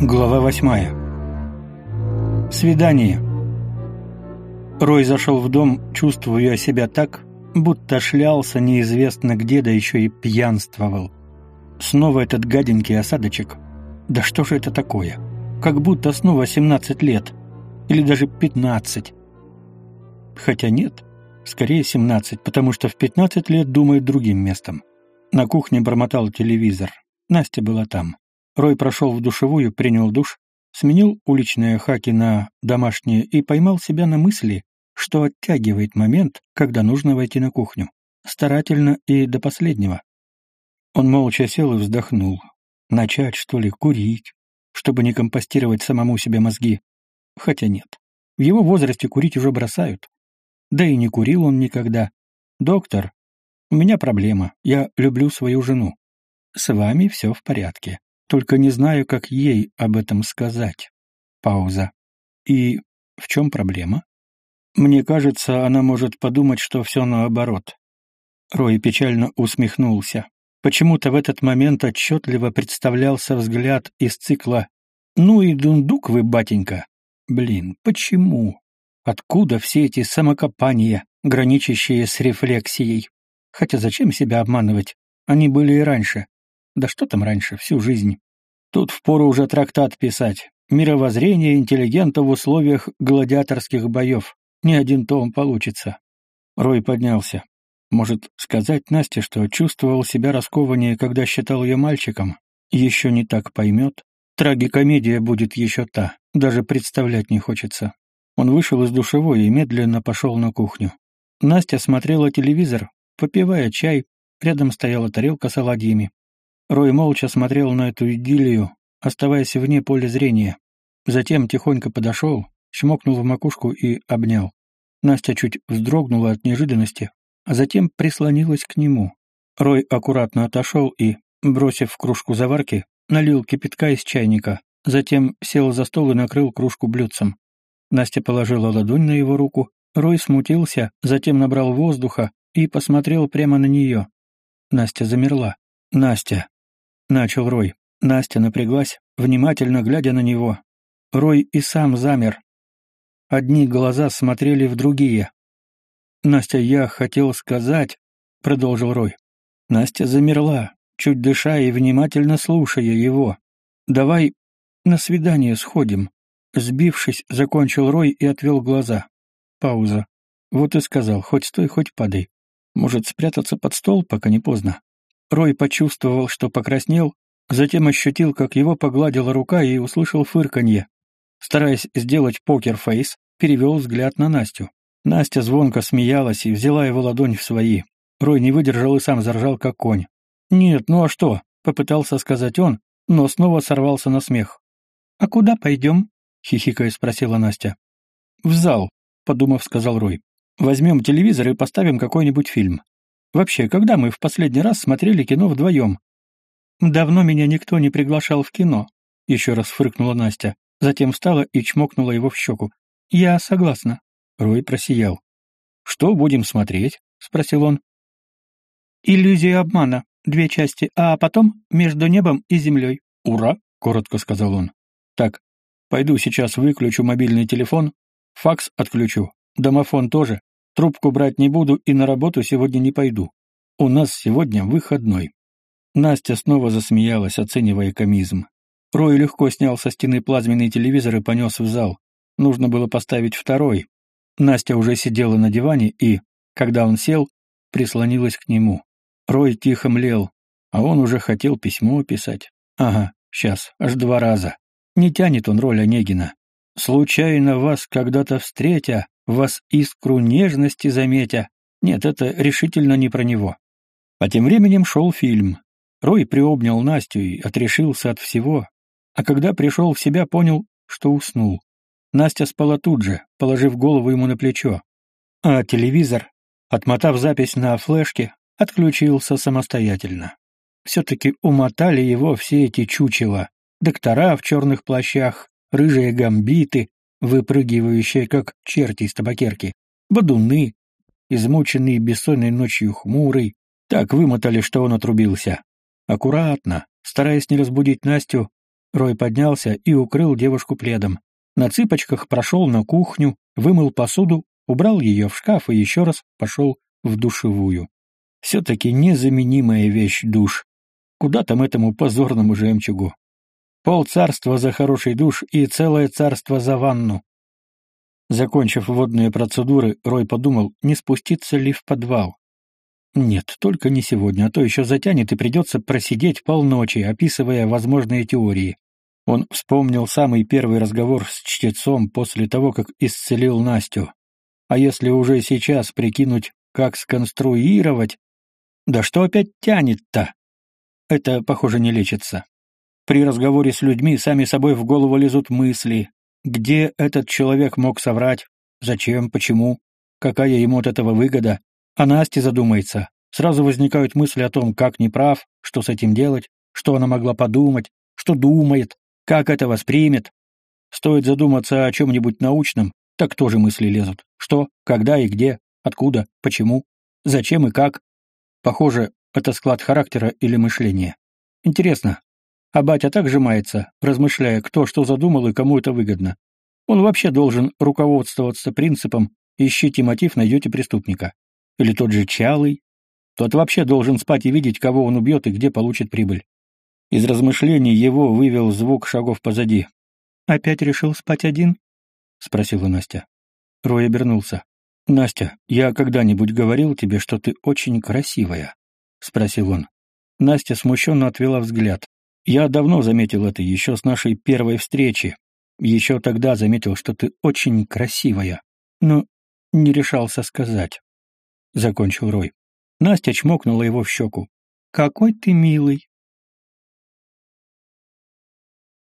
Глава восьмая. Свидание. Рой зашел в дом, чувствуя себя так, будто шлялся неизвестно где, да еще и пьянствовал. Снова этот гаденький осадочек. Да что же это такое? Как будто снова 17 лет. Или даже 15. Хотя нет, скорее 17, потому что в 15 лет думает другим местом. На кухне бормотал телевизор. Настя была там. Рой прошел в душевую, принял душ, сменил уличные хаки на домашние и поймал себя на мысли, что оттягивает момент, когда нужно войти на кухню. Старательно и до последнего. Он молча сел и вздохнул. Начать, что ли, курить, чтобы не компостировать самому себе мозги. Хотя нет. В его возрасте курить уже бросают. Да и не курил он никогда. Доктор, у меня проблема. Я люблю свою жену. С вами все в порядке. Только не знаю, как ей об этом сказать. Пауза. И в чем проблема? Мне кажется, она может подумать, что все наоборот. Рой печально усмехнулся. Почему-то в этот момент отчетливо представлялся взгляд из цикла «Ну и дундук вы, батенька!» Блин, почему? Откуда все эти самокопания, граничащие с рефлексией? Хотя зачем себя обманывать? Они были и раньше. Да что там раньше, всю жизнь. Тут впору уже трактат писать. Мировоззрение интеллигента в условиях гладиаторских боев. Ни один том получится. Рой поднялся. Может, сказать Насте, что чувствовал себя раскованнее, когда считал ее мальчиком? Еще не так поймет. Трагикомедия будет еще та. Даже представлять не хочется. Он вышел из душевой и медленно пошел на кухню. Настя смотрела телевизор, попивая чай. Рядом стояла тарелка с оладьями. Рой молча смотрел на эту идиллию, оставаясь вне поля зрения. Затем тихонько подошел, чмокнул в макушку и обнял. Настя чуть вздрогнула от неожиданности, а затем прислонилась к нему. Рой аккуратно отошел и, бросив кружку заварки, налил кипятка из чайника, затем сел за стол и накрыл кружку блюдцем. Настя положила ладонь на его руку, Рой смутился, затем набрал воздуха и посмотрел прямо на нее. Настя замерла. «Настя», — начал Рой. Настя напряглась, внимательно глядя на него. Рой и сам замер. Одни глаза смотрели в другие. «Настя, я хотел сказать», — продолжил Рой. Настя замерла, чуть дыша и внимательно слушая его. «Давай на свидание сходим». Сбившись, закончил Рой и отвел глаза. Пауза. Вот и сказал, хоть стой, хоть падай. Может, спрятаться под стол, пока не поздно. Рой почувствовал, что покраснел, затем ощутил, как его погладила рука и услышал фырканье. Стараясь сделать покер-фейс, перевел взгляд на Настю. Настя звонко смеялась и взяла его ладонь в свои. Рой не выдержал и сам заржал, как конь. «Нет, ну а что?» — попытался сказать он, но снова сорвался на смех. «А куда пойдем?» — хихикая спросила Настя. «В зал», — подумав, сказал Рой. «Возьмем телевизор и поставим какой-нибудь фильм. Вообще, когда мы в последний раз смотрели кино вдвоем? Давно меня никто не приглашал в кино, еще раз фыркнула Настя, затем встала и чмокнула его в щеку. Я согласна. Рой просиял. Что будем смотреть? спросил он. Иллюзия обмана, две части, а потом между небом и землей. Ура, коротко сказал он. Так, пойду сейчас выключу мобильный телефон, факс отключу, домофон тоже, Трубку брать не буду и на работу сегодня не пойду. У нас сегодня выходной. Настя снова засмеялась, оценивая комизм. Рой легко снял со стены плазменный телевизор и понес в зал. Нужно было поставить второй. Настя уже сидела на диване и, когда он сел, прислонилась к нему. Рой тихо млел, а он уже хотел письмо писать. Ага, сейчас, аж два раза. Не тянет он роль Онегина. Случайно вас когда-то встретя, вас искру нежности заметя. Нет, это решительно не про него. А тем временем шел фильм. Рой приобнял Настю и отрешился от всего, а когда пришел в себя, понял, что уснул. Настя спала тут же, положив голову ему на плечо. А телевизор, отмотав запись на флешке, отключился самостоятельно. Все-таки умотали его все эти чучела. Доктора в черных плащах, рыжие гамбиты, выпрыгивающие, как черти из табакерки, бодуны, измученный бессонной ночью хмурый, так вымотали, что он отрубился. Аккуратно, стараясь не разбудить Настю, Рой поднялся и укрыл девушку пледом. На цыпочках прошел на кухню, вымыл посуду, убрал ее в шкаф и еще раз пошел в душевую. Все-таки незаменимая вещь душ. Куда там этому позорному жемчугу? Пол царства за хороший душ и целое царство за ванну. Закончив водные процедуры, Рой подумал, не спуститься ли в подвал. Нет, только не сегодня, а то еще затянет и придется просидеть полночи, описывая возможные теории. Он вспомнил самый первый разговор с чтецом после того, как исцелил Настю. А если уже сейчас прикинуть, как сконструировать... Да что опять тянет-то? Это, похоже, не лечится. При разговоре с людьми сами собой в голову лезут мысли. Где этот человек мог соврать? Зачем? Почему? Какая ему от этого выгода? А Настя задумается. Сразу возникают мысли о том, как неправ, что с этим делать, что она могла подумать, что думает, как это воспримет? Стоит задуматься о чем-нибудь научном, так тоже мысли лезут. Что, когда и где, откуда, почему, зачем и как. Похоже, это склад характера или мышления. Интересно, а батя так сжимается, размышляя, кто что задумал и кому это выгодно. Он вообще должен руководствоваться принципом «ищите мотив, найдете преступника». Или тот же Чалый. Тот вообще должен спать и видеть, кого он убьет и где получит прибыль. Из размышлений его вывел звук шагов позади. «Опять решил спать один?» — спросила Настя. Рой обернулся. «Настя, я когда-нибудь говорил тебе, что ты очень красивая?» — спросил он. Настя смущенно отвела взгляд. «Я давно заметил это, еще с нашей первой встречи. Еще тогда заметил, что ты очень красивая. Но не решался сказать». Закончил Рой. Настя чмокнула его в щеку. «Какой ты милый!»